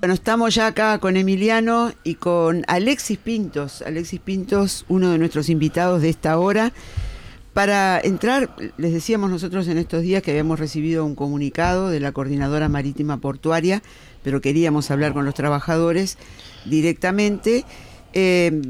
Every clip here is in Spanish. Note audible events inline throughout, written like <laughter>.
Bueno, estamos ya acá con Emiliano y con Alexis Pintos. Alexis Pintos, uno de nuestros invitados de esta hora. Para entrar, les decíamos nosotros en estos días que habíamos recibido un comunicado de la Coordinadora Marítima Portuaria, pero queríamos hablar con los trabajadores directamente. Eh,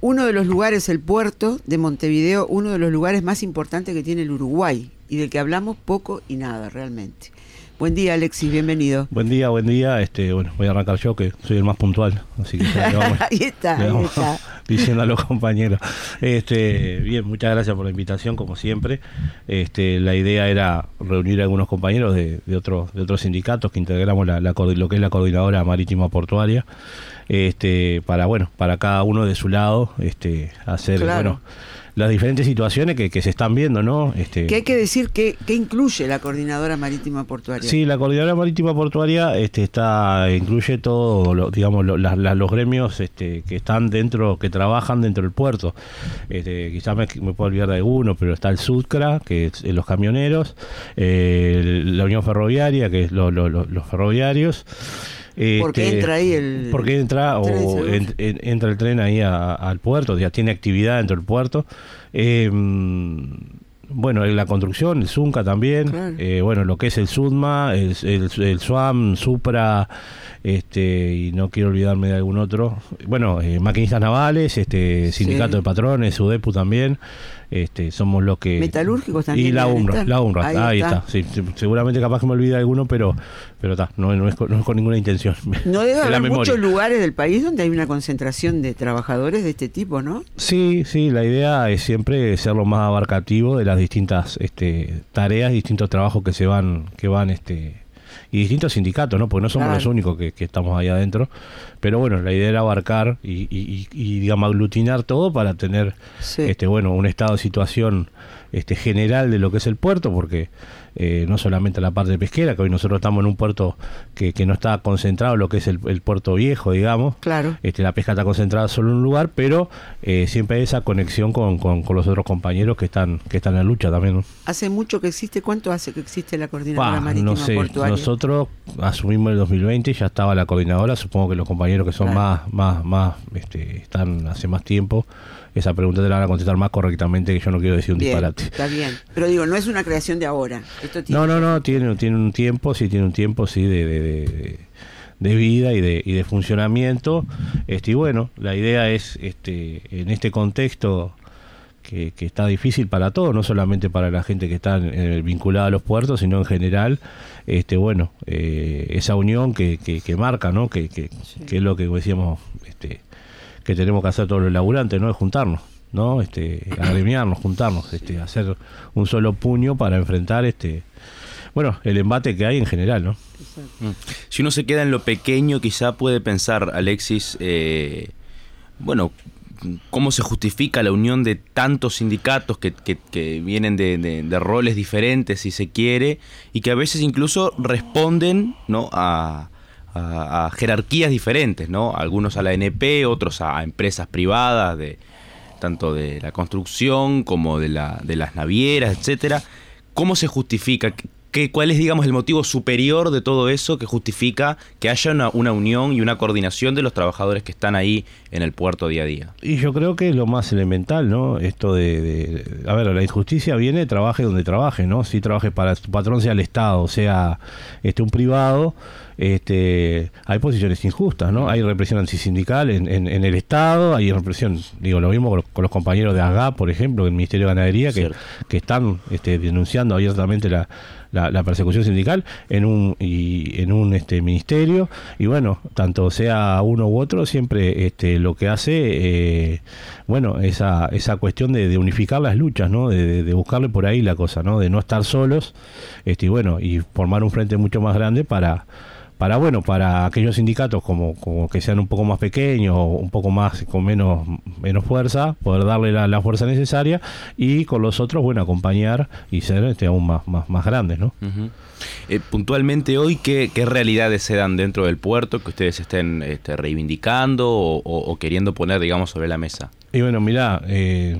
uno de los lugares, el puerto de Montevideo, uno de los lugares más importantes que tiene el Uruguay y del que hablamos poco y nada realmente. Buen día, Alexis, bienvenido. Buen día, buen día. Este, bueno, voy a arrancar yo, que soy el más puntual, así que vamos, <laughs> ahí está, ahí está. <laughs> diciendo a los compañeros. Este, bien, muchas gracias por la invitación, como siempre. Este, la idea era reunir a algunos compañeros de, de otros de otros sindicatos que integramos la, lo que es la coordinadora marítima portuaria, este, para bueno, para cada uno de su lado, este, hacer bueno las diferentes situaciones que, se están viendo, ¿no? Este, que hay que decir que, incluye la coordinadora marítima portuaria. Sí, la coordinadora marítima portuaria este, está incluye todo, digamos, los gremios este, que están dentro, que trabajan dentro del puerto. Este, quizás me, puedo olvidar de alguno, pero está el SUDCRA, que es los camioneros, eh, la Unión Ferroviaria, que es los ferroviarios. Porque este, entra ahí el porque entra o entra el tren ahí al puerto ya tiene actividad dentro del puerto. Eh, bueno, la construcción, el Zunca también, eh, bueno, lo que es el Sudma, el, el, SUAM, Supra, este, y no quiero olvidarme de algún otro. Bueno, eh, maquinistas navales, este, sindicato de patrones, SUDEPU también, este, somos los que... Metalúrgicos también. Y la UNRWA, la UNRWA, ahí, está. seguramente capaz que me olvide alguno, pero pero está, no, no, es con, ninguna intención. No <laughs> debe haber muchos lugares del país donde hay una concentración de trabajadores de este tipo, ¿no? Sí, sí, la idea es siempre ser lo más abarcativo de las distintas este, tareas, distintos trabajos que se van, que van este, y distintos sindicatos, ¿no? Porque no somos los únicos que, estamos ahí adentro. Pero bueno, la idea era abarcar y, y, digamos, aglutinar todo para tener, este bueno, un estado de situación este general de lo que es el puerto, porque eh, no solamente la parte pesquera, que hoy nosotros estamos en un puerto que, que no está concentrado lo que es el, puerto viejo, digamos. Claro. Este, la pesca está concentrada solo en un lugar, pero eh, siempre hay esa conexión con, con, los otros compañeros que están que están en la lucha también. ¿Hace mucho que existe? ¿Cuánto hace que existe la coordinadora marítima no sé, portuaria? Nosotros asumimos el 2020, ya estaba la coordinadora, supongo que los compañeros que son más, más, más, este, están hace más tiempo, esa pregunta te la van a contestar más correctamente que yo no quiero decir un disparate. Está bien, pero digo, no es una creación de ahora. no, no, no, tiene, tiene un tiempo, sí, tiene un tiempo, sí, de, de, de, vida y de, y de funcionamiento. Este, y bueno, la idea es, este, en este contexto que, está difícil para todos, no solamente para la gente que está vinculada a los puertos, sino en general, este, bueno, eh, esa unión que, que, marca, ¿no? Que, que, que es lo que decíamos, este, que tenemos que hacer todos los laburantes, ¿no? Es juntarnos, ¿no? Este, agremiarnos, juntarnos, este, hacer un solo puño para enfrentar este bueno, el embate que hay en general, ¿no? Mm. Si uno se queda en lo pequeño, quizá puede pensar, Alexis, eh, bueno, cómo se justifica la unión de tantos sindicatos que, que, vienen de, de, roles diferentes, si se quiere, y que a veces incluso responden ¿no? a, a, jerarquías diferentes, ¿no? Algunos a la NP, otros a, empresas privadas, de, tanto de la construcción como de, la, de las navieras, etcétera. ¿Cómo se justifica? ¿Qué, ¿Cuál es, digamos, el motivo superior de todo eso que justifica que haya una, una, unión y una coordinación de los trabajadores que están ahí en el puerto día a día? Y yo creo que es lo más elemental, ¿no? Esto de, a ver, la injusticia viene, trabaje donde trabaje, ¿no? Si trabaje para tu patrón, sea el Estado, sea este, un privado, este, hay posiciones injustas, ¿no? Hay represión antisindical en, en, el Estado, hay represión, digo, lo mismo con los, compañeros de AGA, por ejemplo, del Ministerio de Ganadería, que, que están este, denunciando abiertamente la, la, persecución sindical en un y en un este ministerio. Y bueno tanto sea uno u otro siempre este lo que hace eh, bueno esa esa cuestión de, unificar las luchas no de, de, buscarle por ahí la cosa no de no estar solos este y bueno y formar un frente mucho más grande para para bueno para aquellos sindicatos como, como que sean un poco más pequeños o un poco más con menos menos fuerza poder darle la, fuerza necesaria y con los otros bueno acompañar y ser este, aún más más, más grandes no eh, puntualmente hoy ¿qué, qué realidades se dan dentro del puerto que ustedes estén este, reivindicando o, queriendo poner digamos sobre la mesa Y bueno, mirá, eh,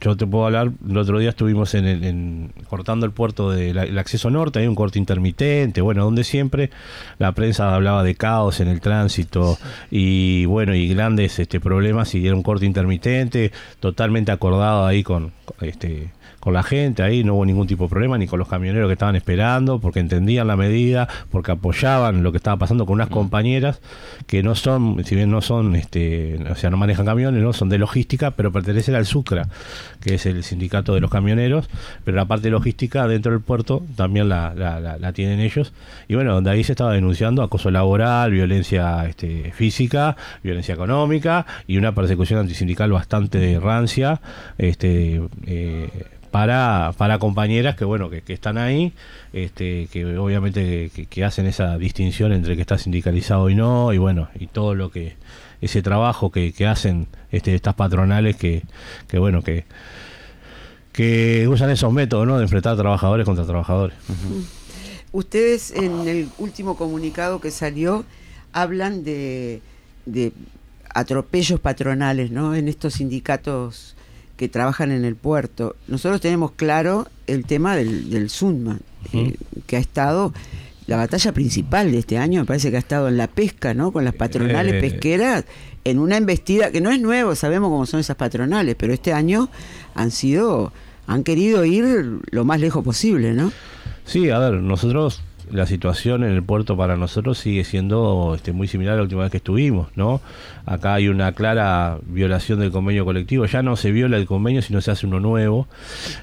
yo te puedo hablar, el otro día estuvimos en, en cortando el puerto del acceso norte, hay un corte intermitente, bueno, donde siempre la prensa hablaba de caos en el tránsito y bueno, y grandes este problemas y era un corte intermitente, totalmente acordado ahí con este con la gente ahí, no hubo ningún tipo de problema, ni con los camioneros que estaban esperando, porque entendían la medida, porque apoyaban lo que estaba pasando con unas mm. compañeras que no son, si bien no son, este, o sea, no manejan camiones, no son de logística, pero pertenecen al SUCRA, que es el sindicato de los camioneros, pero la parte de logística dentro del puerto también la, la, tienen ellos. Y bueno, donde ahí se estaba denunciando acoso laboral, violencia este, física, violencia económica y una persecución antisindical bastante rancia. Este, eh, para, para compañeras que bueno que, están ahí este, que obviamente que, hacen esa distinción entre que está sindicalizado y no y bueno y todo lo que ese trabajo que, hacen este, estas patronales que, que bueno que que usan esos métodos ¿no? de enfrentar trabajadores contra trabajadores ustedes en el último comunicado que salió hablan de, de atropellos patronales ¿no? en estos sindicatos que trabajan en el puerto. Nosotros tenemos claro el tema del, del eh, que ha estado la batalla principal de este año, me parece que ha estado en la pesca, ¿no? Con las patronales eh. pesqueras, en una embestida que no es nuevo, sabemos cómo son esas patronales, pero este año han sido, han querido ir lo más lejos posible, ¿no? Sí, a ver, nosotros la situación en el puerto para nosotros sigue siendo este, muy similar a la última vez que estuvimos, ¿no? Acá hay una clara violación del convenio colectivo, ya no se viola el convenio, sino se hace uno nuevo,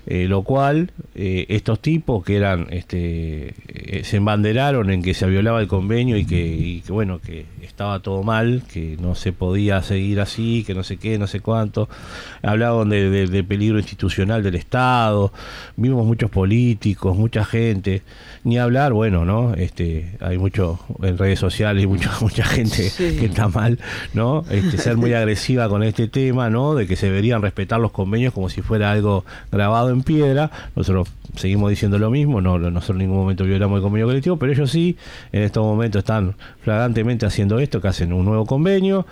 eh, lo cual eh, estos tipos que eran, este, eh, se embanderaron en que se violaba el convenio y que, bueno, que estaba todo mal, que no se podía seguir así, que no sé qué, no sé cuánto, hablaban de, de peligro institucional del Estado, vimos muchos políticos, mucha gente, ni hablar, bueno, ¿no? Este, hay mucho en redes sociales, mucha, <laughs> mucha gente que está mal, ¿no? Este, ser muy <laughs> agresiva con este tema, ¿no? De que se deberían respetar los convenios como si fuera algo grabado en piedra. Nosotros seguimos diciendo lo mismo, no, nosotros en ningún momento violamos el convenio colectivo, pero ellos sí, en estos momentos están flagrantemente haciendo esto, que hacen un nuevo convenio,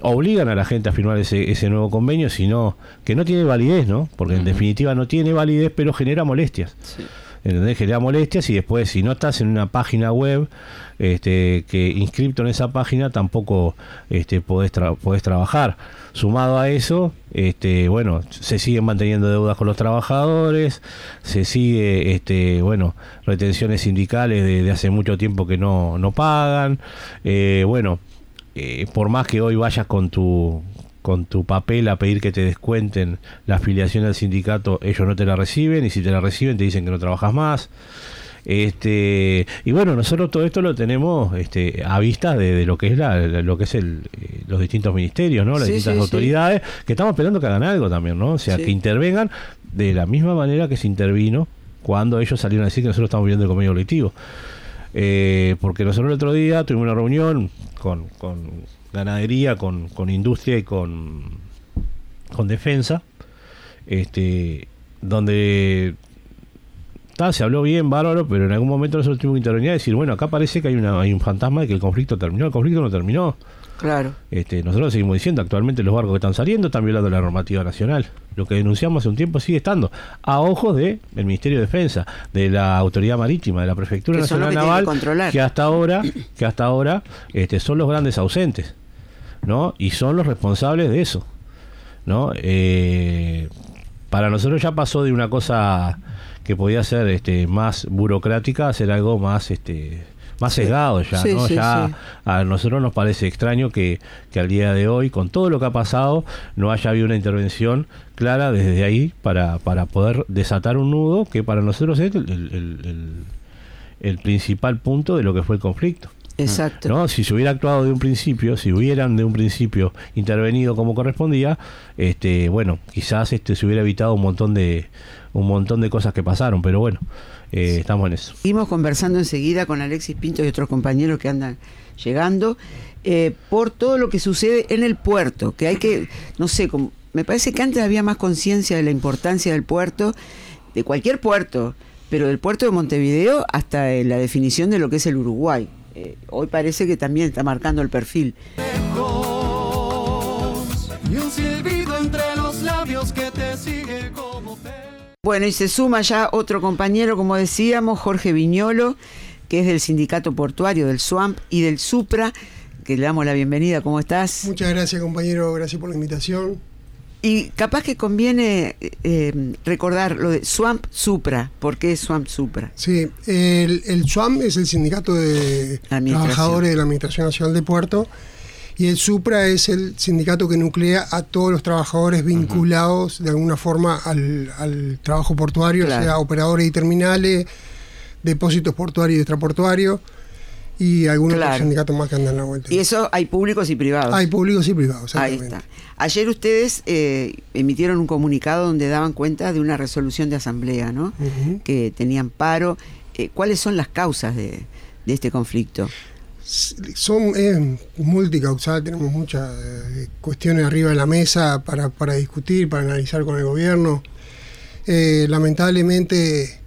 obligan a la gente a firmar ese, ese nuevo convenio, sino que no tiene validez, ¿no? Porque en definitiva no tiene validez, pero genera molestias. Sí. ¿Entendés? Genera molestias y después si no estás en una página web este, que inscripto en esa página tampoco este, podés, trabajar. Sumado a eso, este, bueno, se siguen manteniendo deudas con los trabajadores, se sigue, este, bueno, retenciones sindicales de, hace mucho tiempo que no, no pagan. Eh, bueno, eh, por más que hoy vayas con tu con tu papel a pedir que te descuenten la afiliación al sindicato, ellos no te la reciben y si te la reciben te dicen que no trabajas más. Este, y bueno, nosotros todo esto lo tenemos este, a vista de, lo que es la, lo que es el, eh, los distintos ministerios, ¿no? Las distintas autoridades, que estamos esperando que hagan algo también, ¿no? O sea, que intervengan de la misma manera que se intervino cuando ellos salieron a decir que nosotros estamos viendo el convenio colectivo. Eh, porque nosotros el otro día tuvimos una reunión con, con ganadería, con, con industria y con, con defensa, este, donde se habló bien, bárbaro, pero en algún momento nosotros tuvimos que intervenir y decir, bueno, acá parece que hay, una, hay un fantasma de que el conflicto terminó, el conflicto no terminó. Claro. Este, nosotros seguimos diciendo, actualmente los barcos que están saliendo están violando la normativa nacional. Lo que denunciamos hace un tiempo sigue estando a ojos del Ministerio de Defensa, de la Autoridad Marítima, de la Prefectura Nacional Naval, que, hasta ahora, que hasta ahora este, son los grandes ausentes. ¿no? Y son los responsables de eso, ¿no? Eh, para nosotros ya pasó de una cosa que podía ser este, más burocrática a ser algo más este más sesgado ya, ¿no? ya a nosotros nos parece extraño que, que, al día de hoy, con todo lo que ha pasado, no haya habido una intervención clara desde ahí para, para poder desatar un nudo que para nosotros es el, el principal punto de lo que fue el conflicto. Exacto. ¿no? Si se hubiera actuado de un principio, si hubieran de un principio intervenido como correspondía, este, bueno, quizás este se hubiera evitado un montón de un montón de cosas que pasaron, pero bueno, eh, estamos en eso. Seguimos conversando enseguida con Alexis Pinto y otros compañeros que andan llegando eh, por todo lo que sucede en el puerto, que hay que, no sé, como, me parece que antes había más conciencia de la importancia del puerto, de cualquier puerto, pero del puerto de Montevideo hasta la definición de lo que es el Uruguay. Eh, hoy parece que también está marcando el perfil. Y un silbido entre Bueno, y se suma ya otro compañero, como decíamos, Jorge Viñolo, que es del Sindicato Portuario, del SWAMP y del SUPRA, que le damos la bienvenida. ¿Cómo estás? Muchas gracias, compañero. Gracias por la invitación. Y capaz que conviene eh, recordar lo de SWAMP Supra. ¿Por qué SWAMP Supra? Sí, el, el SWAMP es el sindicato de trabajadores de la Administración Nacional de Puerto y el SUPRA es el sindicato que nuclea a todos los trabajadores vinculados de alguna forma al, trabajo portuario, sea operadores y terminales, depósitos portuarios y extraportuarios y algunos sindicatos más que andan en la vuelta. Y eso hay públicos y privados. Hay públicos y privados. Ahí está. Ayer ustedes eh, emitieron un comunicado donde daban cuenta de una resolución de asamblea, ¿no? Que tenían paro. Eh, ¿Cuáles son las causas de, este conflicto? Son es multicausal, tenemos muchas eh, cuestiones arriba de la mesa para, para discutir, para analizar con el gobierno. lamentablemente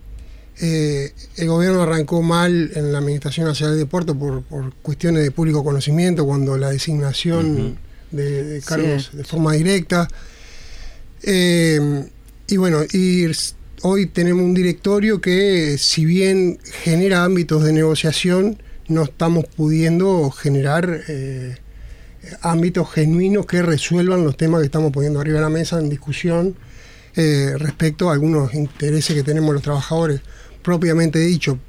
eh, el gobierno arrancó mal en la Administración Nacional de Puerto por, cuestiones de público conocimiento, cuando la designación de, cargos de forma directa. Eh, y bueno, y hoy tenemos un directorio que, si bien genera ámbitos de negociación, no estamos pudiendo generar eh, ámbitos genuinos que resuelvan los temas que estamos poniendo arriba de la mesa en discusión respecto a algunos intereses que tenemos los trabajadores propiamente dicho,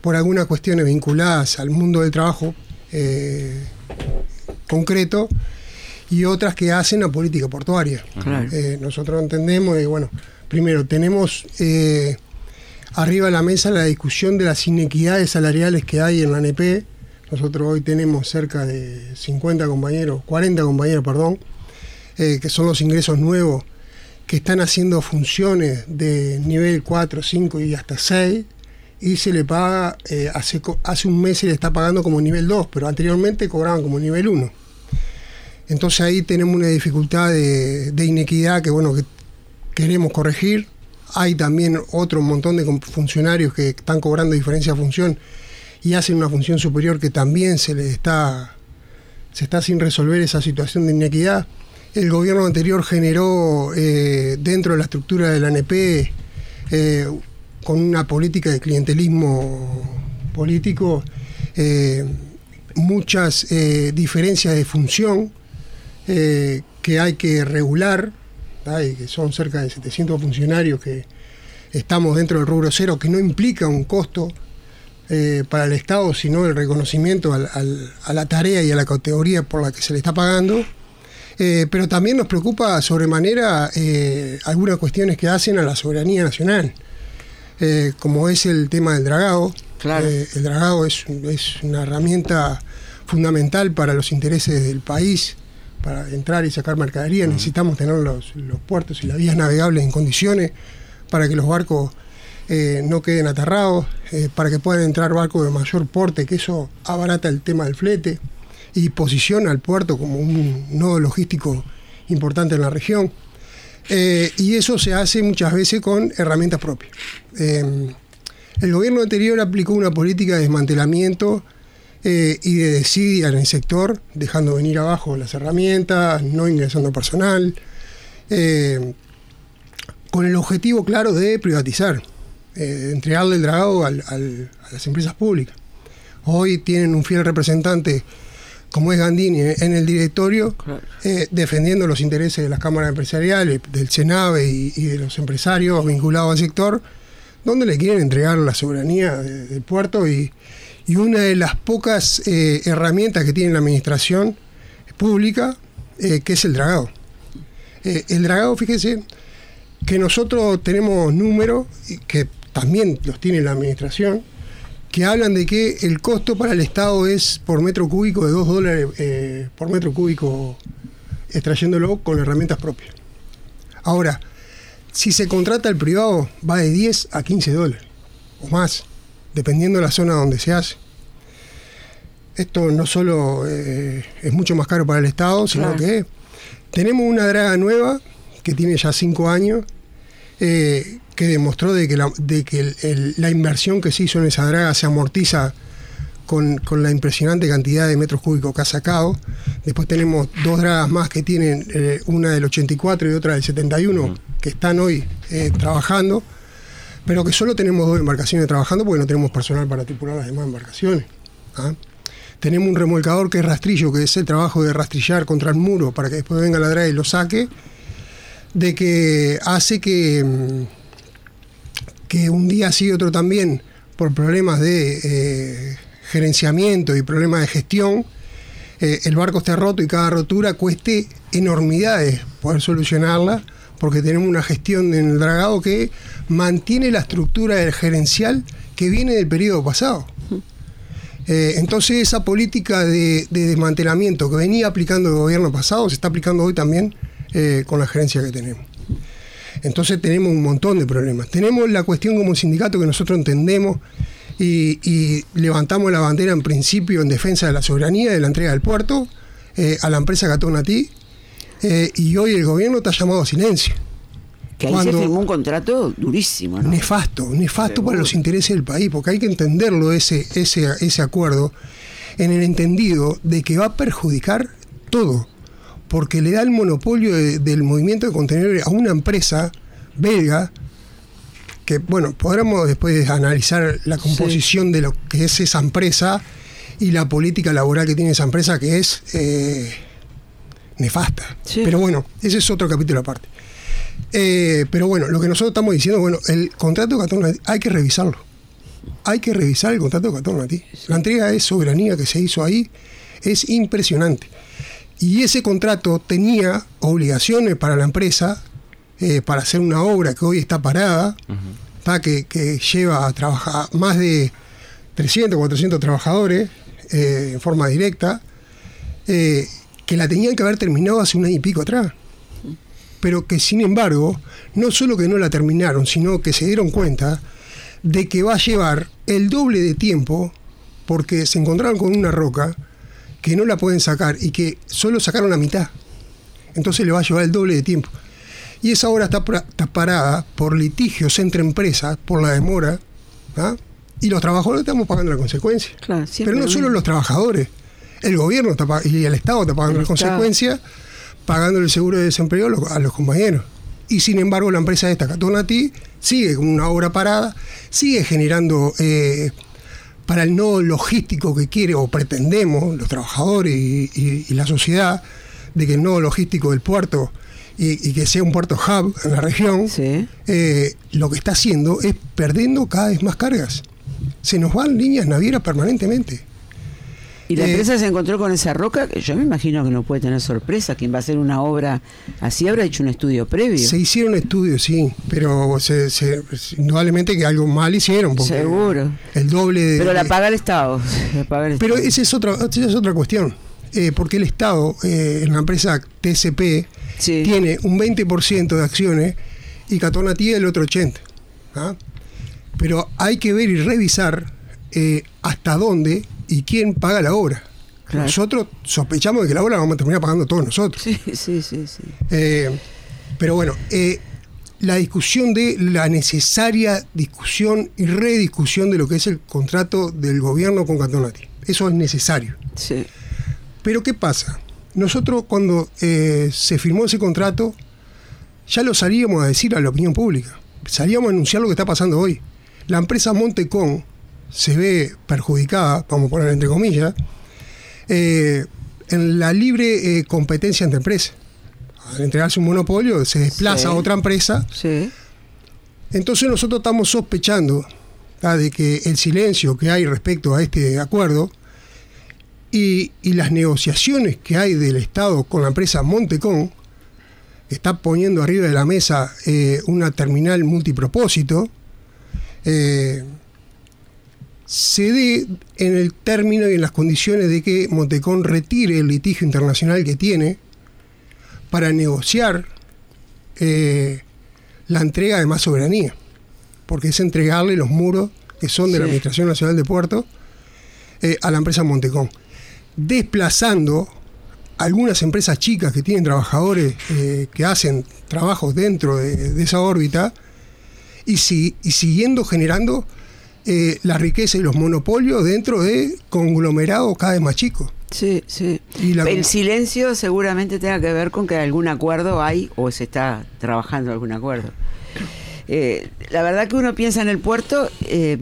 por algunas cuestiones vinculadas al mundo del trabajo eh, concreto y otras que hacen a política portuaria. Eh, nosotros entendemos que, bueno, primero tenemos eh, arriba de la mesa la discusión de las inequidades salariales que hay en la ANP. Nosotros hoy tenemos cerca de 50 compañeros, 40 compañeros, perdón, que son los ingresos nuevos que están haciendo funciones de nivel 4, 5 y hasta 6 y se le paga, eh, hace, un mes se le está pagando como nivel 2, pero anteriormente cobraban como nivel 1. Entonces ahí tenemos una dificultad de, inequidad que bueno que queremos corregir. Hay también otro montón de funcionarios que están cobrando diferencia de función y hacen una función superior que también se les está se está sin resolver esa situación de inequidad. El gobierno anterior generó eh, dentro de la estructura de la ANP, eh, con una política de clientelismo político, eh, muchas diferencias de función que hay que regular, que son cerca de 700 funcionarios que estamos dentro del rubro cero, que no implica un costo para el Estado, sino el reconocimiento a la tarea y a la categoría por la que se le está pagando. Eh, pero también nos preocupa sobremanera eh, algunas cuestiones que hacen a la soberanía nacional, eh, como es el tema del dragado. el dragado es, una herramienta fundamental para los intereses del país, para entrar y sacar mercadería. Necesitamos tener los, puertos y las vías navegables en condiciones para que los barcos no queden aterrados, para que puedan entrar barcos de mayor porte, que eso abarata el tema del flete y posiciona al puerto como un nodo logístico importante en la región. Eh, y eso se hace muchas veces con herramientas propias. Eh, el gobierno anterior aplicó una política de desmantelamiento eh, y de desidia en el sector, dejando venir abajo las herramientas, no ingresando personal, con el objetivo claro de privatizar, de entregarle el dragado a las empresas públicas. Hoy tienen un fiel representante como es Gandini en el directorio, eh, defendiendo los intereses de las cámaras empresariales, del Senave y, de los empresarios vinculados al sector, donde le quieren entregar la soberanía del puerto y, una de las pocas eh, herramientas que tiene la administración pública, eh, que es el dragado. el dragado, fíjese, que nosotros tenemos números, que también los tiene la administración, que hablan de que el costo para el Estado es por metro cúbico de 2 dólares eh, por metro cúbico extrayéndolo con herramientas propias. Ahora, si se contrata el privado, va de 10 a 15 dólares o más, dependiendo de la zona donde se hace. Esto no solo eh, es mucho más caro para el Estado, sino que tenemos una draga nueva que tiene ya 5 años, eh, que demostró de que, la, de que la inversión que se hizo en esa draga se amortiza con, con la impresionante cantidad de metros cúbicos que ha sacado. Después tenemos dos dragas más que tienen, eh, una del 84 y otra del 71, que están hoy eh, trabajando, pero que solo tenemos dos embarcaciones trabajando porque no tenemos personal para tripular las demás embarcaciones. ¿ah? Tenemos un remolcador que es rastrillo, que es el trabajo de rastrillar contra el muro para que después venga la draga y lo saque, de que hace que, mm, que un día sí otro también, por problemas de eh, gerenciamiento y problemas de gestión, eh, el barco esté roto y cada rotura cueste enormidades poder solucionarla, porque tenemos una gestión en el dragado que mantiene la estructura del gerencial que viene del periodo pasado. Eh, entonces esa política de, de desmantelamiento que venía aplicando el gobierno pasado se está aplicando hoy también eh, con la gerencia que tenemos. Entonces tenemos un montón de problemas. Tenemos la cuestión como sindicato que nosotros entendemos y, levantamos la bandera en principio en defensa de la soberanía de la entrega del puerto eh, a la empresa Gatonatí eh, y hoy el gobierno está llamado a silencio. Que ahí Cuando- se firmó un contrato durísimo, ¿no? Nefasto, nefasto para los intereses del país, porque hay que entenderlo ese, ese, ese acuerdo en el entendido de que va a perjudicar todo, porque le da el monopolio de- del movimiento de contenedores a una empresa belga que, bueno, podremos después analizar la composición de lo que es esa empresa y la política laboral que tiene esa empresa, que es eh, nefasta. Sí. Pero bueno, ese es otro capítulo aparte. Eh, pero bueno, lo que nosotros estamos diciendo, bueno, el contrato de Catón hay que revisarlo. Hay que revisar el contrato de Catón Natí. La entrega de soberanía que se hizo ahí es impresionante. Y ese contrato tenía obligaciones para la empresa eh, para hacer una obra que hoy está parada, que, que lleva a trabajar más de 300, 400 trabajadores eh, en forma directa, que la tenían que haber terminado hace un año y pico atrás pero que sin embargo, no solo que no la terminaron, sino que se dieron cuenta de que va a llevar el doble de tiempo porque se encontraron con una roca que no la pueden sacar y que solo sacaron la mitad. Entonces le va a llevar el doble de tiempo. Y esa obra está, está parada por litigios entre empresas, por la demora, ¿ah? y los trabajadores estamos pagando la consecuencia. Claro, Pero no lo solo los trabajadores, el gobierno está y el Estado está pagando las consecuencias, pagando el seguro de desempleo a los, a los compañeros. Y sin embargo, la empresa esta, Catonati, sigue con una obra parada, sigue generando eh, para el nodo logístico que quiere o pretendemos los trabajadores y, y- y la sociedad, de que el nodo logístico del puerto y, y que sea un puerto hub en la región, Sí. eh, lo que está haciendo es perdiendo cada vez más cargas. Se nos van líneas navieras permanentemente. Y la Eh, empresa se encontró con esa roca, que yo me imagino que no puede tener sorpresa. Quien va a hacer una obra así habrá hecho un estudio previo. Se hicieron estudios, sí, pero se, se- indudablemente que algo mal hicieron. porque Seguro. El doble de. Pero la paga el Estado. <laughs> La paga el Pero Estado. esa es otra, esa es otra cuestión. Eh, porque el Estado, eh, en la empresa TCP, Sí. tiene un 20% de acciones y Catona tiene el otro 80%. ¿ah? Pero hay que ver y revisar eh, hasta dónde y quién paga la obra. Claro. Nosotros sospechamos de que la obra la vamos a terminar pagando todos nosotros. Sí, sí, sí, sí. Eh, pero bueno, eh, la discusión de la necesaria discusión y rediscusión de lo que es el contrato del gobierno con Catonati. Eso es necesario. sí. Pero ¿qué pasa? Nosotros cuando eh, se firmó ese contrato, ya lo salíamos a decir a la opinión pública. Salíamos a anunciar lo que está pasando hoy. La empresa Montecon se ve perjudicada, vamos a poner entre comillas, eh, en la libre eh, competencia entre empresas. Al entregarse un monopolio, se desplaza Sí. a otra empresa Sí. entonces nosotros estamos sospechando ¿tá? de que el silencio que hay respecto a este acuerdo y, y las negociaciones que hay del Estado con la empresa Montecon, que está poniendo arriba de la mesa eh, una terminal multipropósito, se dé en el término y en las condiciones de que Montecon retire el litigio internacional que tiene para negociar eh, la entrega de más soberanía, porque es entregarle los muros que son de la. Administración Nacional de Puertos eh, a la empresa Montecón, desplazando algunas empresas chicas que tienen trabajadores eh, que hacen trabajos dentro de, de esa órbita y, si- y siguiendo generando eh, la riqueza y los monopolios dentro de conglomerados cada vez más chicos. Sí, sí. Y la- El silencio seguramente tenga que ver con que algún acuerdo hay o se está trabajando algún acuerdo. Eh, la verdad que uno piensa en el puerto, eh,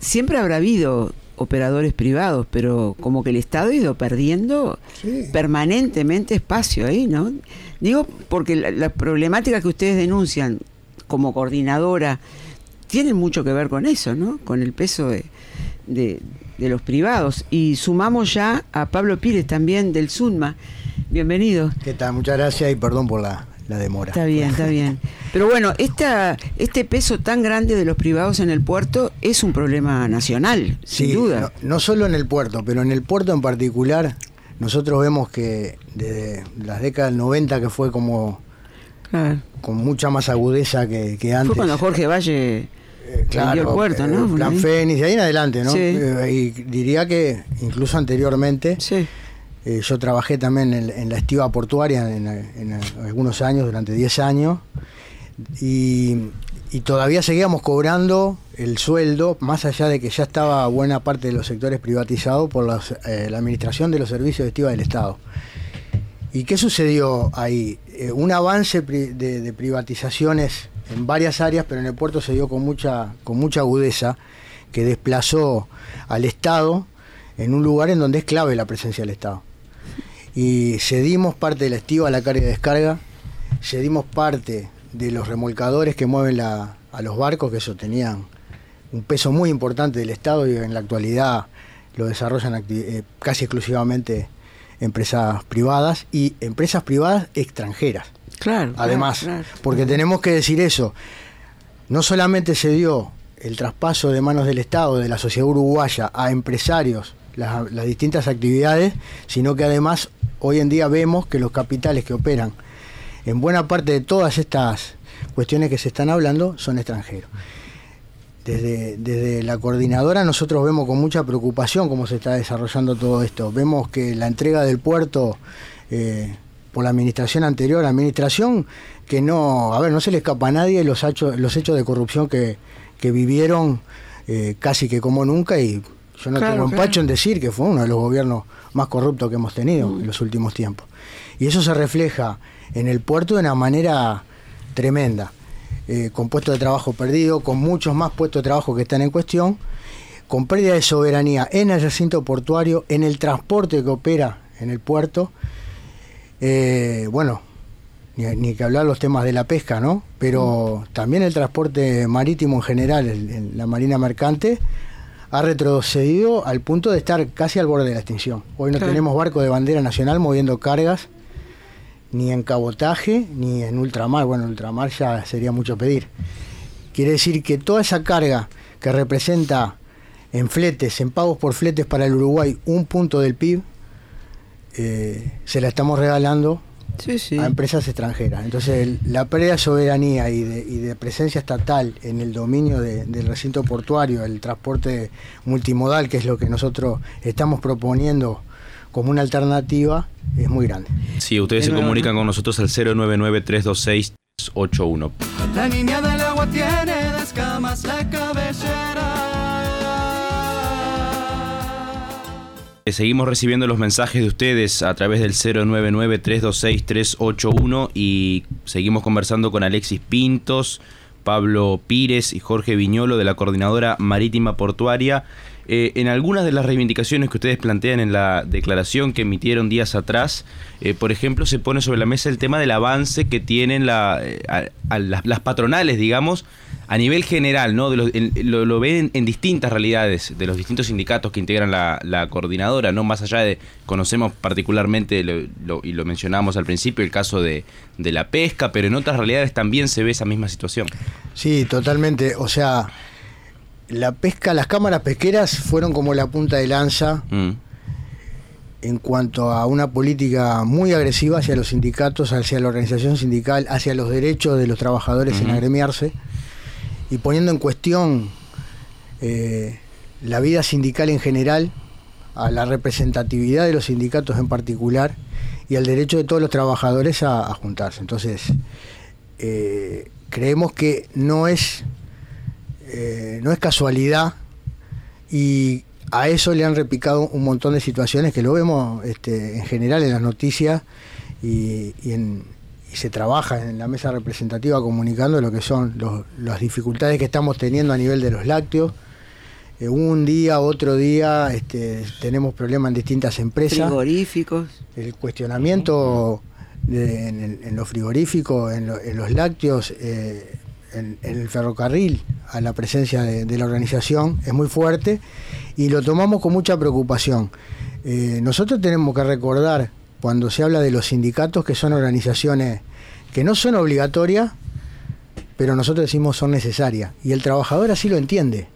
siempre habrá habido operadores privados, pero como que el Estado ha ido perdiendo Sí. permanentemente espacio ahí, ¿no? Digo, porque la, la problemática que ustedes denuncian como coordinadora tienen mucho que ver con eso, ¿no? Con el peso de, de- de los privados. Y sumamos ya a Pablo Pires también del SUNMA. Bienvenido. ¿Qué tal? Muchas gracias y perdón por la, la demora. Está bien, está bien. Pero bueno, esta, este peso tan grande de los privados en el puerto es un problema nacional, sin Sí, duda. No, no solo en el puerto, pero en el puerto en particular, nosotros vemos que desde las décadas del 90, que fue como Claro. con mucha más agudeza que, que antes. Fue cuando Jorge Valle Eh, vendió el puerto, ¿no? eh, Plan. Fénix, de ahí en adelante, ¿no? Sí. Eh, y diría que incluso anteriormente, Sí. eh, yo trabajé también en, en la estiva portuaria en, en algunos años, durante 10 años, y, y todavía seguíamos cobrando el sueldo, más allá de que ya estaba buena parte de los sectores privatizados por los, la administración de los servicios de estiva del Estado. ¿Y qué sucedió ahí? Un avance de privatizaciones en varias áreas, pero en el puerto se dio con mucha, con mucha agudeza, que desplazó al Estado en un lugar en donde es clave la presencia del Estado. Y cedimos parte de la a la carga y descarga, cedimos parte de los remolcadores que mueven la- a los barcos, que eso tenían un peso muy importante del Estado y en la actualidad lo desarrollan eh, casi exclusivamente empresas privadas y empresas privadas extranjeras. Claro. Además, claro, claro. porque tenemos que decir eso, no solamente se dio el traspaso de manos del Estado, de la sociedad uruguaya, a empresarios, las, las distintas actividades, sino que además hoy en día vemos que los capitales que operan en buena parte de todas estas cuestiones que se están hablando son extranjeros. Desde, desde la coordinadora nosotros vemos con mucha preocupación cómo se está desarrollando todo esto. Vemos que la entrega del puerto eh, por la administración anterior, administración que no, a ver, no se le escapa a nadie los hechos, los hechos de corrupción que, que vivieron eh, casi que como nunca y yo no Claro, tengo claro. empacho en decir que fue uno de los gobiernos más corruptos que hemos tenido en los últimos tiempos. Y eso se refleja en el puerto de una manera tremenda, eh, con puestos de trabajo perdidos, con muchos más puestos de trabajo que están en cuestión, con pérdida de soberanía en el recinto portuario, en el transporte que opera en el puerto. Eh, bueno, ni, ni que hablar los temas de la pesca, ¿no? Pero también el transporte marítimo en general, el- el- la marina mercante, ha retrocedido al punto de estar casi al borde de la extinción. Hoy no Claro. tenemos barco de bandera nacional moviendo cargas, ni en cabotaje, ni en ultramar. Bueno, ultramar ya sería mucho pedir. Quiere decir que toda esa carga que representa en fletes, en pagos por fletes para el Uruguay, un punto del PIB, eh, se la estamos regalando Sí, sí. a empresas extranjeras. Entonces, el- la pérdida de soberanía y de, y de presencia estatal en el dominio de- del recinto portuario, el transporte multimodal, que es lo que nosotros estamos proponiendo como una alternativa, es muy grande. Sí, ustedes De se comunican con nosotros al 099-326-81. La niña del agua tiene de escamas la cabellera. Seguimos recibiendo los mensajes de ustedes a través del 099-326-381 y seguimos conversando con Alexis Pintos, Pablo Pires y Jorge Viñolo de la Coordinadora Marítima Portuaria. Eh, en algunas de las reivindicaciones que ustedes plantean en la declaración que emitieron días atrás, eh, por ejemplo, se pone sobre la mesa el tema del avance que tienen la, eh, las patronales, digamos, a nivel general, ¿no? De los- en- lo, lo ven en distintas realidades de los distintos sindicatos que integran la, la coordinadora, ¿no? Más allá de, conocemos particularmente, lo- lo- y lo mencionamos al principio, el caso de, de la pesca, pero en otras realidades también se ve esa misma situación. Sí, totalmente. O sea, la pesca, las cámaras pesqueras fueron como la punta de lanza Mm. en cuanto a una política muy agresiva hacia los sindicatos, hacia la organización sindical, hacia los derechos de los trabajadores en agremiarse y poniendo en cuestión eh, la vida sindical en general, a la representatividad de los sindicatos en particular y al derecho de todos los trabajadores a, juntarse. Entonces, eh, creemos que no es, eh, no es casualidad y a eso le han repicado un montón de situaciones que lo vemos este, en general en las noticias y, se trabaja en la mesa representativa comunicando lo que son las dificultades que estamos teniendo a nivel de los lácteos. Eh, un día, otro día, este, tenemos problemas en distintas empresas. Frigoríficos. El cuestionamiento en, los frigoríficos, en, los lácteos, eh, en, el ferrocarril, a la presencia de, la organización, es muy fuerte y lo tomamos con mucha preocupación. Eh, nosotros tenemos que recordar, cuando se habla de los sindicatos, que son organizaciones que no son obligatorias, pero nosotros decimos son necesarias. Y el trabajador así lo entiende.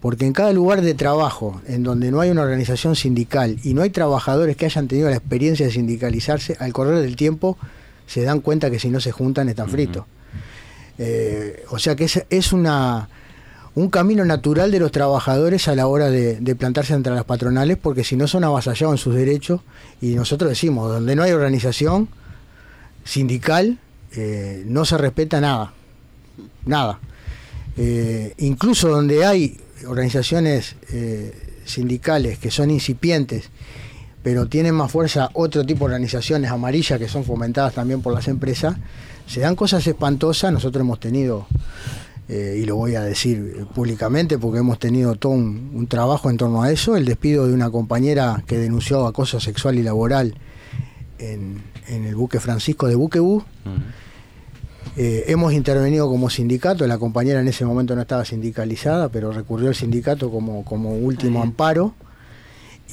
Porque en cada lugar de trabajo en donde no hay una organización sindical y no hay trabajadores que hayan tenido la experiencia de sindicalizarse, al correr del tiempo se dan cuenta que si no se juntan están fritos. Eh, o sea que es, es, una, un camino natural de los trabajadores a la hora de, plantarse entre las patronales, porque si no son avasallados en sus derechos, y nosotros decimos, donde no hay organización sindical, eh, no se respeta nada, nada. Eh, incluso donde hay organizaciones eh, sindicales que son incipientes, pero tienen más fuerza otro tipo de organizaciones amarillas que son fomentadas también por las empresas, se dan cosas espantosas. Nosotros hemos tenido, eh, y lo voy a decir públicamente porque hemos tenido todo un, trabajo en torno a eso, el despido de una compañera que denunció acoso sexual y laboral en, el buque Francisco de Buquebú. Eh, hemos intervenido como sindicato, la compañera en ese momento no estaba sindicalizada, pero recurrió al sindicato como, como último amparo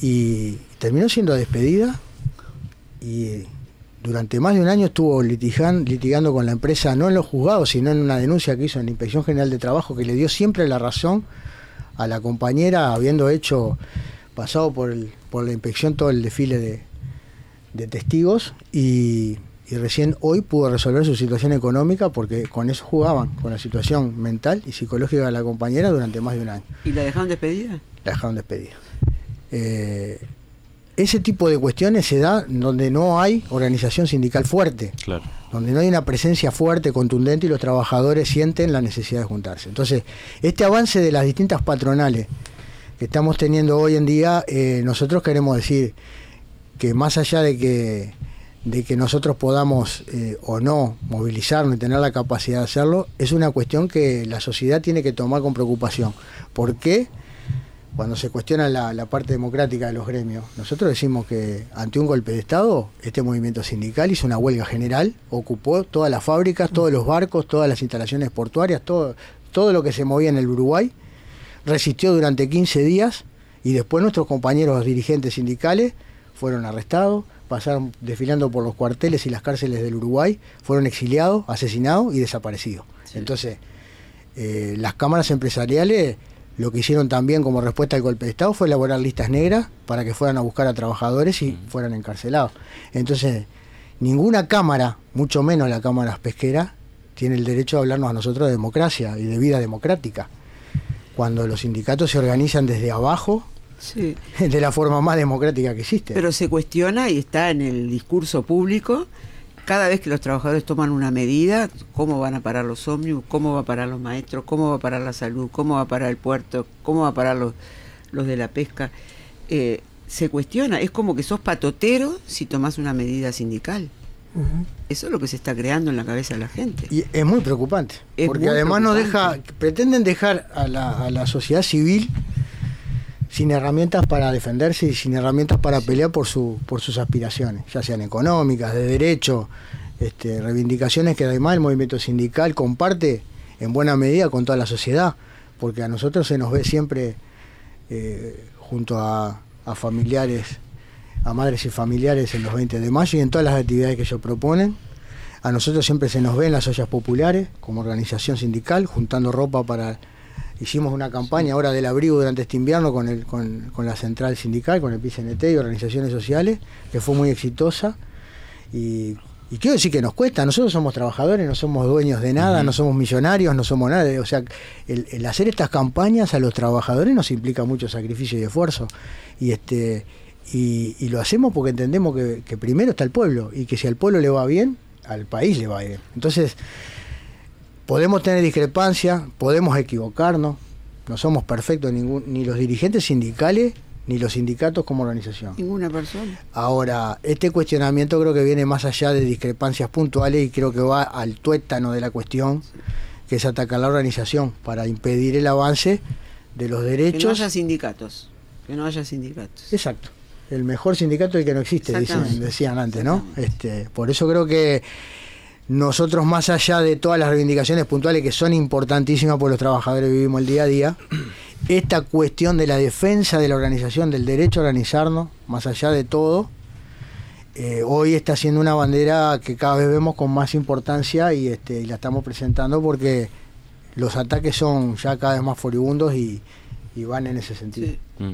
y terminó siendo despedida y durante más de un año estuvo litigando con la empresa, no en los juzgados, sino en una denuncia que hizo en la Inspección General de Trabajo, que le dio siempre la razón a la compañera, habiendo hecho, pasado por, el, por la inspección todo el desfile de, de testigos y y recién hoy pudo resolver su situación económica porque con eso jugaban, con la situación mental y psicológica de la compañera durante más de un año. ¿Y la dejaron despedida? La dejaron despedida. Eh, ese tipo de cuestiones se da donde no hay organización sindical fuerte, claro. donde no hay una presencia fuerte, contundente y los trabajadores sienten la necesidad de juntarse. Entonces, este avance de las distintas patronales que estamos teniendo hoy en día, eh, nosotros queremos decir que más allá de que de que nosotros podamos eh, o no movilizarnos y tener la capacidad de hacerlo, es una cuestión que la sociedad tiene que tomar con preocupación. ¿Por qué? Cuando se cuestiona la, parte democrática de los gremios, nosotros decimos que ante un golpe de Estado, este movimiento sindical hizo una huelga general, ocupó todas las fábricas, todos los barcos, todas las instalaciones portuarias, todo, todo lo que se movía en el Uruguay, resistió durante 15 días y después nuestros compañeros dirigentes sindicales fueron arrestados, pasaron desfilando por los cuarteles y las cárceles del Uruguay, fueron exiliados, asesinados y desaparecidos. Entonces, eh, las cámaras empresariales lo que hicieron también como respuesta al golpe de Estado fue elaborar listas negras para que fueran a buscar a trabajadores y fueran encarcelados. Entonces, ninguna cámara, mucho menos la Cámara Pesquera, tiene el derecho a hablarnos a nosotros de democracia y de vida democrática. Cuando los sindicatos se organizan desde abajo, sí. <laughs> de la forma más democrática que existe. Pero se cuestiona y está en el discurso público cada vez que los trabajadores toman una medida, cómo van a parar los ómnibus, cómo va a parar los maestros, cómo va a parar la salud, cómo va a parar el puerto, cómo va a parar los, los de la pesca. Eh, se cuestiona, es como que sos patotero si tomas una medida sindical. Eso es lo que se está creando en la cabeza de la gente. Y es muy preocupante, porque además no deja, pretenden dejar a la, a la sociedad civil sin herramientas para defenderse y sin herramientas para pelear por, su, por sus aspiraciones, ya sean económicas, de derecho, este, reivindicaciones que además el movimiento sindical comparte en buena medida con toda la sociedad, porque a nosotros se nos ve siempre eh, junto a, a, familiares, a madres y familiares en los 20 de mayo y en todas las actividades que ellos proponen. A nosotros siempre se nos ve en las ollas populares como organización sindical, juntando ropa para Hicimos una campaña ahora del abrigo durante este invierno con, el, con, la central sindical, con el PCNT y organizaciones sociales, que fue muy exitosa. Y, quiero decir que nos cuesta, nosotros somos trabajadores, no somos dueños de nada, no somos millonarios, no somos nada. O sea, el, hacer estas campañas a los trabajadores nos implica mucho sacrificio y esfuerzo. Y este y, lo hacemos porque entendemos que, que primero está el pueblo y que si al pueblo le va bien, al país le va bien. Entonces, podemos tener discrepancias, podemos equivocarnos. No somos perfectos ningún, ni los dirigentes sindicales ni los sindicatos como organización. Ninguna persona. Ahora, este cuestionamiento creo que viene más allá de discrepancias puntuales y creo que va al tuétano de la cuestión, que es atacar la organización para impedir el avance de los derechos. Que no haya sindicatos. Que no haya sindicatos. Exacto. El mejor sindicato es el que no existe, dicen, decían antes, ¿no? Este, por eso creo que nosotros, más allá de todas las reivindicaciones puntuales que son importantísimas por los trabajadores vivimos el día a día, <clears throat> esta cuestión de la defensa de la organización, del derecho a organizarnos, más allá de todo, eh, hoy está siendo una bandera que cada vez vemos con más importancia y, este, y la estamos presentando porque los ataques son ya cada vez más furibundos y, y van en ese sentido. Sí. Mm.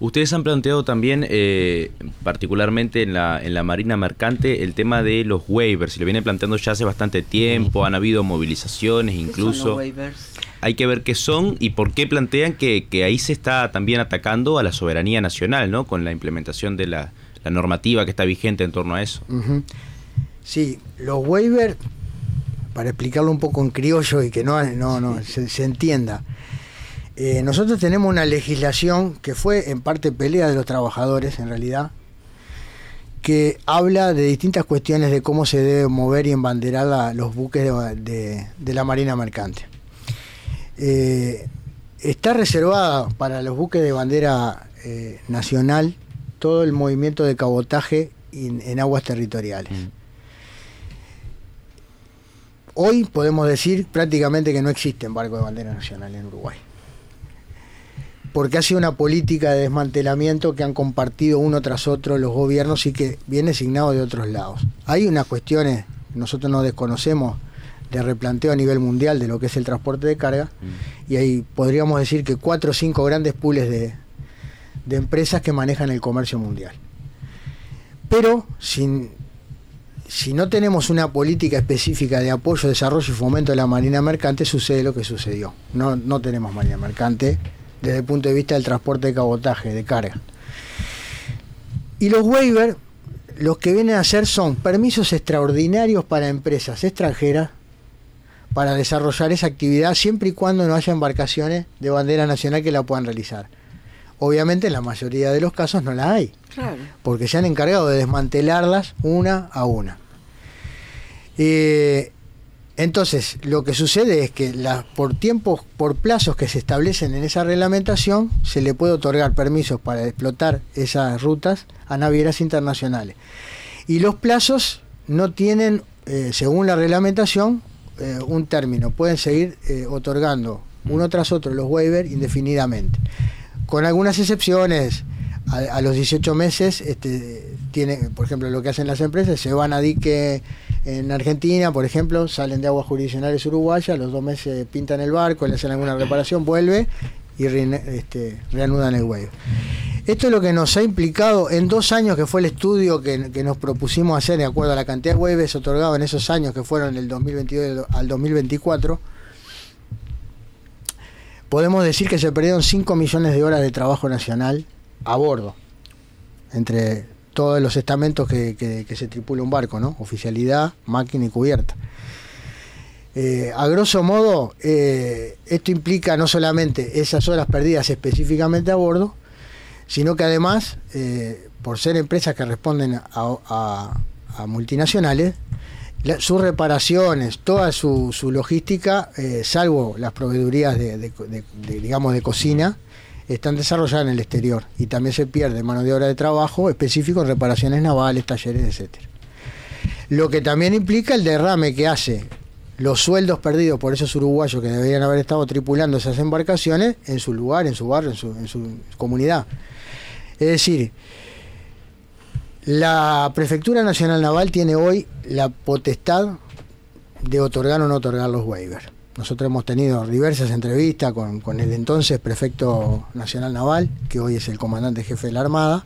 Ustedes han planteado también, eh, particularmente en la, en la Marina Mercante, el tema de los waivers. Y lo vienen planteando ya hace bastante tiempo, han habido movilizaciones ¿Qué son los incluso. waivers? Hay que ver qué son y por qué plantean que, que ahí se está también atacando a la soberanía nacional, ¿no? Con la implementación de la, la normativa que está vigente en torno a eso. Sí, los waivers, para explicarlo un poco en criollo y que no, no, no se, se entienda, eh, nosotros tenemos una legislación que fue en parte pelea de los trabajadores, en realidad, que habla de distintas cuestiones de cómo se debe mover y embanderar la- los buques de, de- de la Marina Mercante. Eh, está reservada para los buques de bandera eh, nacional todo el movimiento de cabotaje en, en aguas territoriales. Mm. Hoy podemos decir prácticamente que no existen barcos de bandera nacional en Uruguay. Porque ha sido una política de desmantelamiento que han compartido uno tras otro los gobiernos y que viene asignado de otros lados. Hay unas cuestiones nosotros no desconocemos de replanteo a nivel mundial de lo que es el transporte de carga y ahí podríamos decir que cuatro o cinco grandes pools de, de empresas que manejan el comercio mundial. Pero sin, si no tenemos una política específica de apoyo, desarrollo y fomento de la marina mercante, sucede lo que sucedió. No, no tenemos marina mercante desde el punto de vista del transporte de cabotaje, de carga. Y los waivers, los que vienen a hacer son permisos extraordinarios para empresas extranjeras para desarrollar esa actividad siempre y cuando no haya embarcaciones de bandera nacional que la puedan realizar. Obviamente en la mayoría de los casos no la hay Claro. porque se han encargado de desmantelarlas una a una. Eh, entonces, lo que sucede es que por tiempos, por plazos que se establecen en esa reglamentación, se le puede otorgar permisos para explotar esas rutas a navieras internacionales. Y los plazos no tienen, eh, según la reglamentación, eh, un término. Pueden seguir eh, otorgando uno tras otro los waivers indefinidamente. Con algunas excepciones, a, a los 18 meses, este, tiene, por ejemplo, lo que hacen las empresas, se van a dique en Argentina, por ejemplo, salen de aguas jurisdiccionales uruguayas, los dos meses pintan el barco, le hacen alguna reparación, vuelve y este, reanudan el waiver. Esto es lo que nos ha implicado en dos años que fue el estudio que, nos propusimos hacer de acuerdo a la cantidad de waivers otorgados en esos años que fueron del 2022 al 2024. Podemos decir que se perdieron 5 millones de horas de trabajo nacional a bordo, entre todos los estamentos que, se tripula un barco, ¿no? Oficialidad, máquina y cubierta. Eh, a grosso modo, eh, esto implica no solamente esas horas perdidas específicamente a bordo, sino que además, eh, por ser empresas que responden a, multinacionales, sus reparaciones, toda su, logística, salvo las proveedurías de, digamos, de cocina, están desarrolladas en el exterior y también se pierde mano de obra de trabajo específico en reparaciones navales, talleres, etcétera. Lo que también implica el derrame que hace los sueldos perdidos por esos uruguayos que deberían haber estado tripulando esas embarcaciones en su lugar, en su barrio, en su, en su comunidad. Es decir, la Prefectura Nacional Naval tiene hoy la potestad de otorgar o no otorgar los waivers. Nosotros hemos tenido diversas entrevistas con, con el entonces Prefecto Nacional Naval, que hoy es el comandante jefe de la Armada,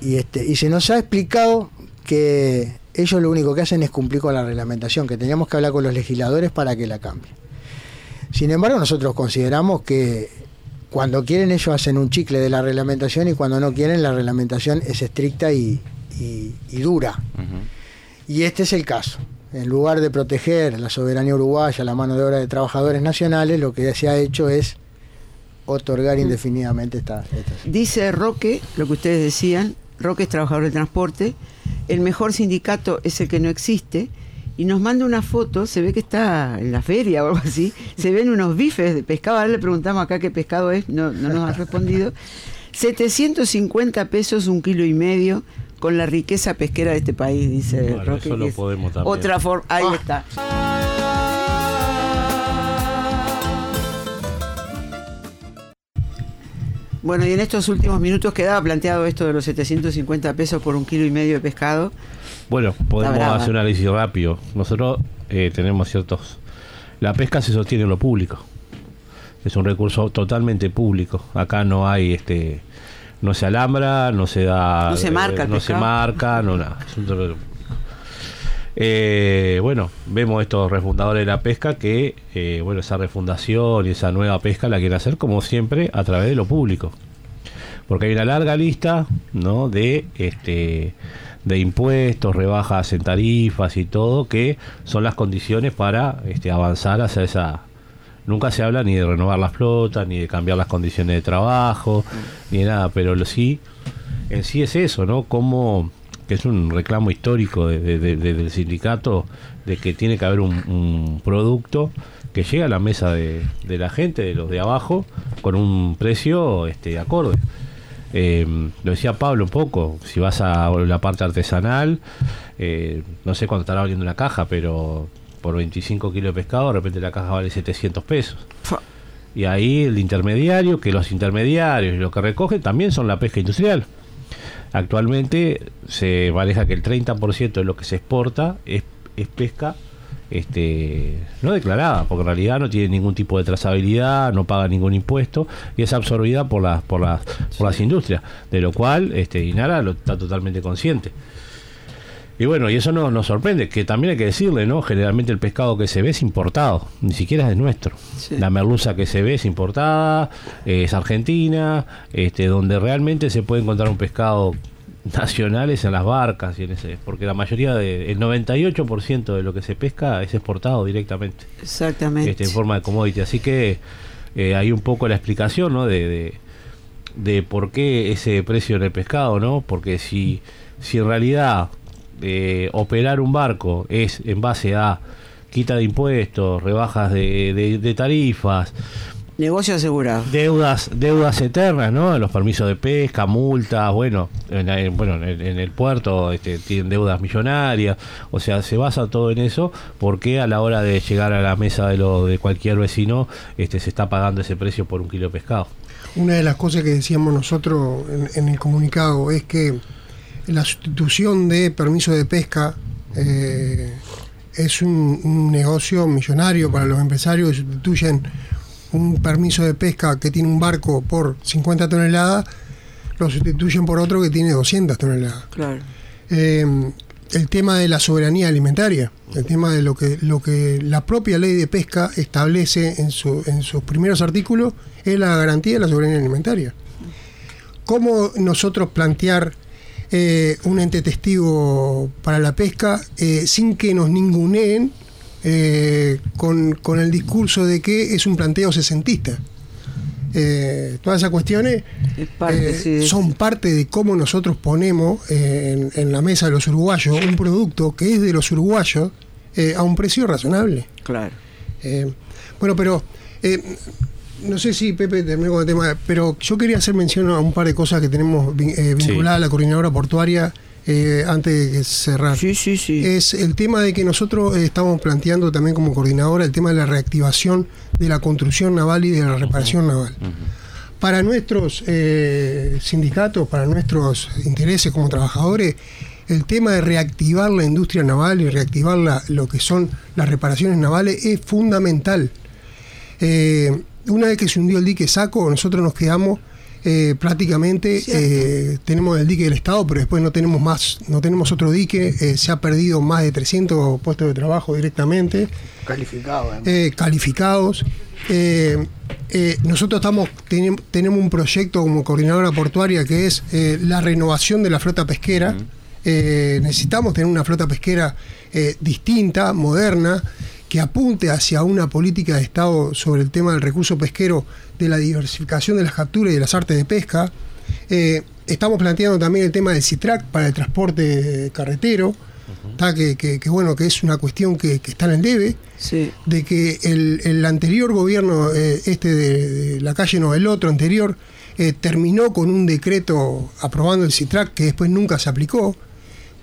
y, este, y se nos ha explicado que ellos lo único que hacen es cumplir con la reglamentación, que teníamos que hablar con los legisladores para que la cambien. Sin embargo, nosotros consideramos que cuando quieren ellos hacen un chicle de la reglamentación y cuando no quieren la reglamentación es estricta y, y- y dura. Y este es el caso. En lugar de proteger la soberanía uruguaya, la mano de obra de trabajadores nacionales, lo que se ha hecho es otorgar indefinidamente esta, esta Dice Roque, lo que ustedes decían, Roque es trabajador de transporte, el mejor sindicato es el que no existe, y nos manda una foto, se ve que está en la feria o algo así, se ven unos bifes de pescado, ahora le preguntamos acá qué pescado es, no, no nos han respondido, <laughs> 750 pesos un kilo y medio con la riqueza pesquera de este país, dice Bueno, Roque. eso lo es podemos también. Otra forma, ahí Ah. está. Bueno, y en estos últimos minutos quedaba planteado esto de los 750 pesos por un kilo y medio de pescado. Bueno, podemos hacer un análisis rápido. Nosotros eh, tenemos ciertos... La pesca se sostiene en lo público. Es un recurso totalmente público. Acá no hay este... No se alambra, no se da... No se marca el No se marca, no nada. Eh, bueno, vemos estos refundadores de la pesca que, eh, bueno, esa refundación y esa nueva pesca la quieren hacer como siempre a través de lo público. Porque hay una larga lista, ¿no? De este de impuestos, rebajas en tarifas y todo, que son las condiciones para este, avanzar hacia esa... Nunca se habla ni de renovar la flota, ni de cambiar las condiciones de trabajo, ni de nada, pero lo sí, en sí es eso, ¿no? Como que es un reclamo histórico de- de- de- de- del sindicato de que tiene que haber un, un producto que llegue a la mesa de, la gente, de los de abajo, con un precio este, acorde. Eh, lo decía Pablo un poco, si vas a la parte artesanal, eh, no sé cuánto estará valiendo una caja, pero por 25 kilos de pescado, de repente la caja vale 700 pesos. Y ahí el intermediario, que los intermediarios y lo que recogen también son la pesca industrial. Actualmente se maneja que el 30% de lo que se exporta es, es pesca este, no declarada, porque en realidad no tiene ningún tipo de trazabilidad, no paga ningún impuesto y es absorbida por las, por las, por las industrias, de lo cual este, Inara lo está totalmente consciente. Y bueno, y eso no, nos sorprende, que también hay que decirle, ¿no? Generalmente el pescado que se ve es importado, ni siquiera es de nuestro. Sí. La merluza que se ve es importada, eh, es argentina, este, donde realmente se puede encontrar un pescado <laughs> nacional es en las barcas y en ese, porque la mayoría de, el 98% de lo que se pesca es exportado directamente Exactamente. este, en forma de commodity. Así que eh, hay un poco la explicación ¿no? de, de, de por qué ese precio en el pescado, ¿no? Porque si, si en realidad eh, operar un barco es en base a quita de impuestos, rebajas de, de- de tarifas, Negocio asegurado. deudas deudas eternas, ¿no? Los permisos de pesca, multas, bueno, en, en- bueno, en, en el puerto este, tienen deudas millonarias, o sea, se basa todo en eso, porque a la hora de llegar a la mesa de lo de cualquier vecino, este, se está pagando ese precio por un kilo de pescado. Una de las cosas que decíamos nosotros en, en el comunicado es que la sustitución de permiso de pesca eh, es un, un negocio millonario para los empresarios que sustituyen un permiso de pesca que tiene un barco por 50 toneladas, lo sustituyen por otro que tiene 200 toneladas. Claro. Eh, el tema de la soberanía alimentaria, el tema de lo que, lo que la propia ley de pesca establece en, su- en sus primeros artículos es la garantía de la soberanía alimentaria. ¿Cómo nosotros plantear eh, un ente testigo para la pesca eh, sin que nos ninguneen eh, con, con el discurso de que es un planteo sesentista? Todas esas cuestiones Es parte, sí, de- son parte de cómo nosotros ponemos en, en la mesa de los uruguayos un producto que es de los uruguayos a un precio razonable. Claro. Bueno, pero no sé si Pepe terminó con el tema, pero yo quería hacer mención a un par de cosas que tenemos eh, vinculadas a la coordinadora portuaria eh, antes de cerrar. Sí, sí, sí. Es el tema de que nosotros eh, estamos planteando también como coordinadora el tema de la reactivación de la construcción naval y de la reparación naval. Para nuestros eh, sindicatos, para nuestros intereses como trabajadores, el tema de reactivar la industria naval y reactivar la- lo que son las reparaciones navales es fundamental. Eh, una vez que se hundió el dique Saco, nosotros nos quedamos eh, prácticamente, eh, tenemos el dique del Estado, pero después no tenemos más, no tenemos otro dique, eh, se ha perdido más de 300 puestos de trabajo directamente Calificado. eh, calificados. Eh, eh, nosotros estamos tenem- tenemos un proyecto como coordinadora portuaria que es eh, la renovación de la flota pesquera. Eh, necesitamos tener una flota pesquera eh, distinta, moderna, que apunte hacia una política de Estado sobre el tema del recurso pesquero, de la diversificación de las capturas y de las artes de pesca. Eh, estamos planteando también el tema del CITRAC para el transporte carretero, que, que, bueno, que es una cuestión que, está en el debe, de que el, anterior gobierno, eh, este de, la calle, no, el otro anterior, eh, terminó con un decreto aprobando el CITRAC que después nunca se aplicó.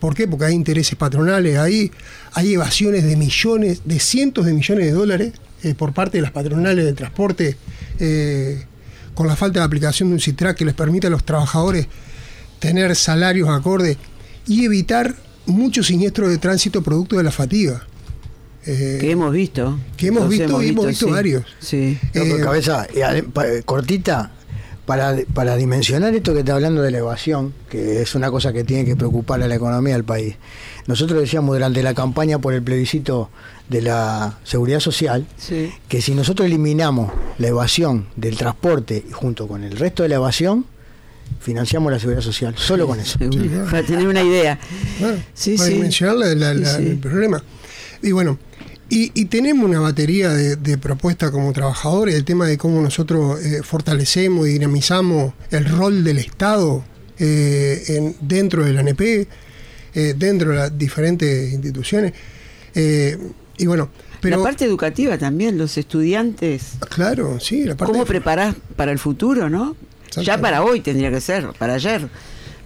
¿Por qué? Porque hay intereses patronales ahí, hay evasiones de millones, de cientos de millones de dólares eh, por parte de las patronales de transporte eh, con la falta de aplicación de un CITRAC que les permite a los trabajadores tener salarios acordes y evitar muchos siniestros de tránsito producto de la fatiga. Eh, que hemos visto. Que hemos visto y hemos visto varios. Sí. cabeza, cortita, para, para dimensionar esto que está hablando de la evasión, que es una cosa que tiene que preocupar a la economía del país, nosotros decíamos durante la campaña por el plebiscito de la seguridad social que si nosotros eliminamos la evasión del transporte junto con el resto de la evasión, financiamos la seguridad social, solo con eso. para tener una idea. para dimensionar el problema. Y bueno, y, tenemos una batería de, propuestas como trabajadores, el tema de cómo nosotros eh, fortalecemos y dinamizamos el rol del Estado eh, en, dentro del ANP, eh, dentro de las diferentes instituciones. y bueno, pero, la parte educativa también, los estudiantes. Claro, sí, la parte ¿Cómo preparás para el futuro, no? Ya para hoy tendría que ser, para ayer.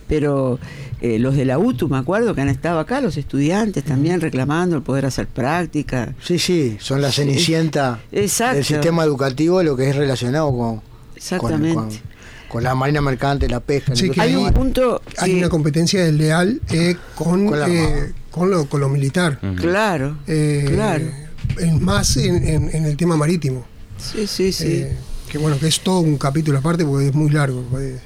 Pero eh, los de la UTU, me acuerdo, que han estado acá, los estudiantes también reclamando el poder hacer práctica. Sí, sí, son la cenicienta del sistema educativo, lo que es relacionado con, Exactamente. Con, la marina mercante, la pesca. hay un punto. Hay una competencia desleal eh, con, eh, con, lo, con lo militar. Claro, claro. Más en, en, el tema marítimo. Sí, sí, sí que bueno, que es todo un capítulo aparte porque es muy largo.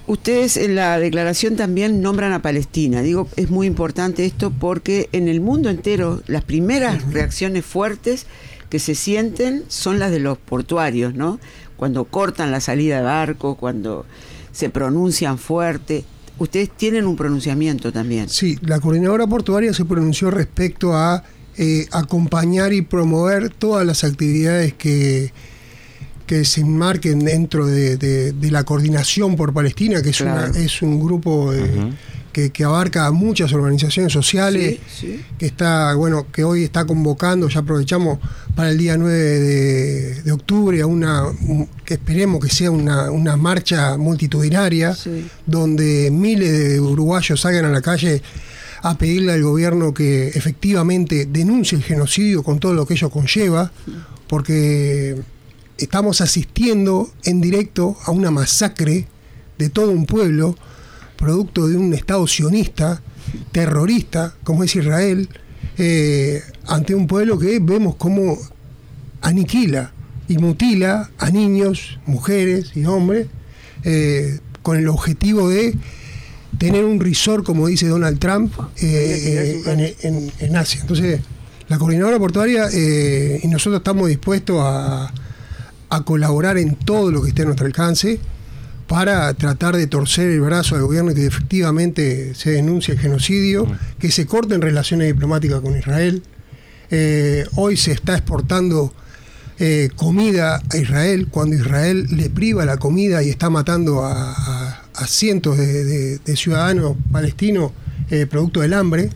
Ustedes en la declaración también nombran a Palestina. Digo, es muy importante esto porque en el mundo entero las primeras reacciones fuertes que se sienten son las de los portuarios, ¿no? Cuando cortan la salida de barco, cuando se pronuncian fuerte. Ustedes tienen un pronunciamiento también. Sí, la coordinadora portuaria se pronunció respecto a eh, acompañar y promover todas las actividades que que se enmarquen dentro de, la coordinación por Palestina, que es, es un grupo que, abarca muchas organizaciones sociales, que está, bueno, que hoy está convocando, ya aprovechamos para el día 9 de, octubre, a una, que esperemos que sea una, una marcha multitudinaria, donde miles de uruguayos salgan a la calle a pedirle al gobierno que efectivamente denuncie el genocidio con todo lo que ello conlleva, porque estamos asistiendo en directo a una masacre de todo un pueblo, producto de un Estado sionista, terrorista, como es Israel, eh, ante un pueblo que vemos como aniquila y mutila a niños, mujeres y hombres, eh, con el objetivo de tener un risor, como dice Donald Trump, eh, en, en, Asia. Entonces, la coordinadora portuaria y nosotros estamos dispuestos a a colaborar en todo lo que esté a nuestro alcance para tratar de torcer el brazo al gobierno y que efectivamente se denuncie el genocidio, que se corten relaciones diplomáticas con Israel. Eh, hoy se está exportando eh, comida a Israel cuando Israel le priva la comida y está matando a, cientos de, ciudadanos palestinos eh, producto del hambre.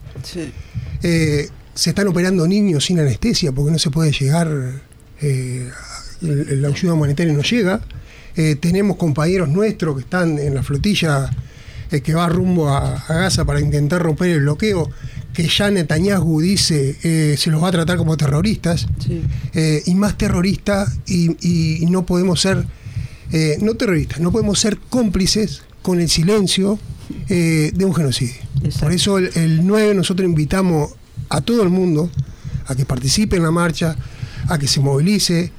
se están operando niños sin anestesia porque no se puede llegar la ayuda humanitaria no llega. Eh, tenemos compañeros nuestros que están en la flotilla eh, que va rumbo a, Gaza para intentar romper el bloqueo, que ya Netanyahu dice eh, se los va a tratar como terroristas, y más terroristas, y, no podemos ser, no terroristas, no podemos ser cómplices con el silencio de un genocidio. Por eso el, el 9 nosotros invitamos a todo el mundo a que participe en la marcha, a que se movilice,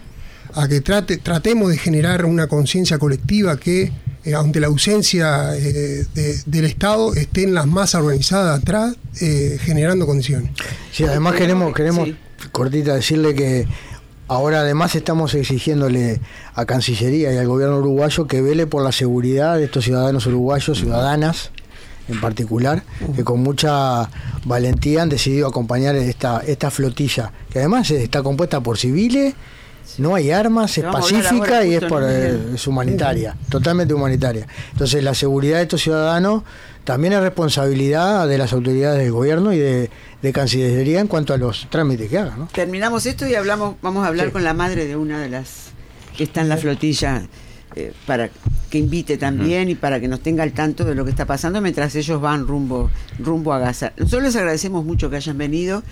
a que trate, tratemos de generar una conciencia colectiva que, eh, ante la ausencia eh, del Estado, estén las más organizadas atrás, eh, generando condiciones. Sí, además queremos, queremos cortita, decirle que ahora además estamos exigiéndole a Cancillería y al gobierno uruguayo que vele por la seguridad de estos ciudadanos uruguayos, ciudadanas, en particular, que con mucha valentía han decidido acompañar esta, esta flotilla, que además está compuesta por civiles, no hay armas, es pacífica y es, por, es humanitaria, totalmente humanitaria. Entonces la seguridad de estos ciudadanos también es responsabilidad de las autoridades del gobierno y de, Cancillería en cuanto a los trámites que hagan. Terminamos esto y hablamos, vamos a hablar con la madre de una de las que está en la flotilla eh, para que invite también y para que nos tenga al tanto de lo que está pasando mientras ellos van rumbo, rumbo a Gaza. Nosotros les agradecemos mucho que hayan venido.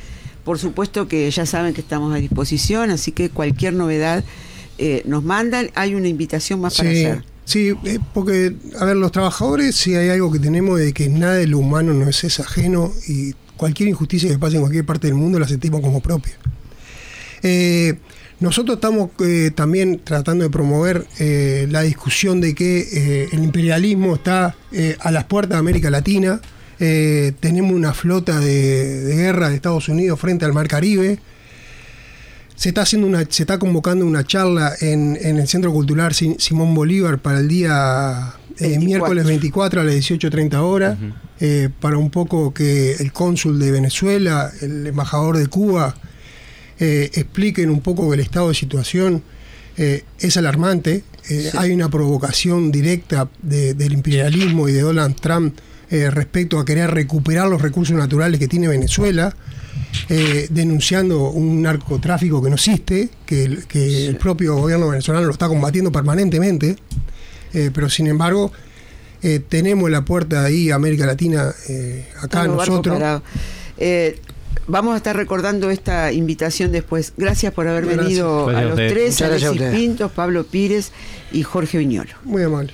Por supuesto que ya saben que estamos a disposición, así que cualquier novedad eh, nos mandan. Hay una invitación más para hacer. Sí, eh, porque, a ver, los trabajadores, si hay algo que tenemos de que nada de lo humano no es, ajeno y cualquier injusticia que pase en cualquier parte del mundo la sentimos como propia. Eh, nosotros estamos eh, también tratando de promover la discusión de que el imperialismo está a las puertas de América Latina. Tenemos una flota de guerra de Estados Unidos frente al Mar Caribe. Se está haciendo una, se está convocando una charla en, el Centro Cultural Simón Bolívar para el día eh, miércoles 24 a las 18.30 horas, eh, para un poco que el cónsul de Venezuela, el embajador de Cuba, eh, expliquen un poco el estado de situación. es alarmante, hay una provocación directa del imperialismo y de Donald Trump respecto a querer recuperar los recursos naturales que tiene Venezuela. Eh, denunciando un narcotráfico que no existe, que, el propio gobierno venezolano lo está combatiendo permanentemente, eh, pero sin embargo eh, tenemos la puerta ahí América Latina acá nosotros. Vamos a estar recordando esta invitación después. Gracias por haber venido a los tres, Alexis Pintos, Pablo Pires y Jorge Viñolo. Muy amable.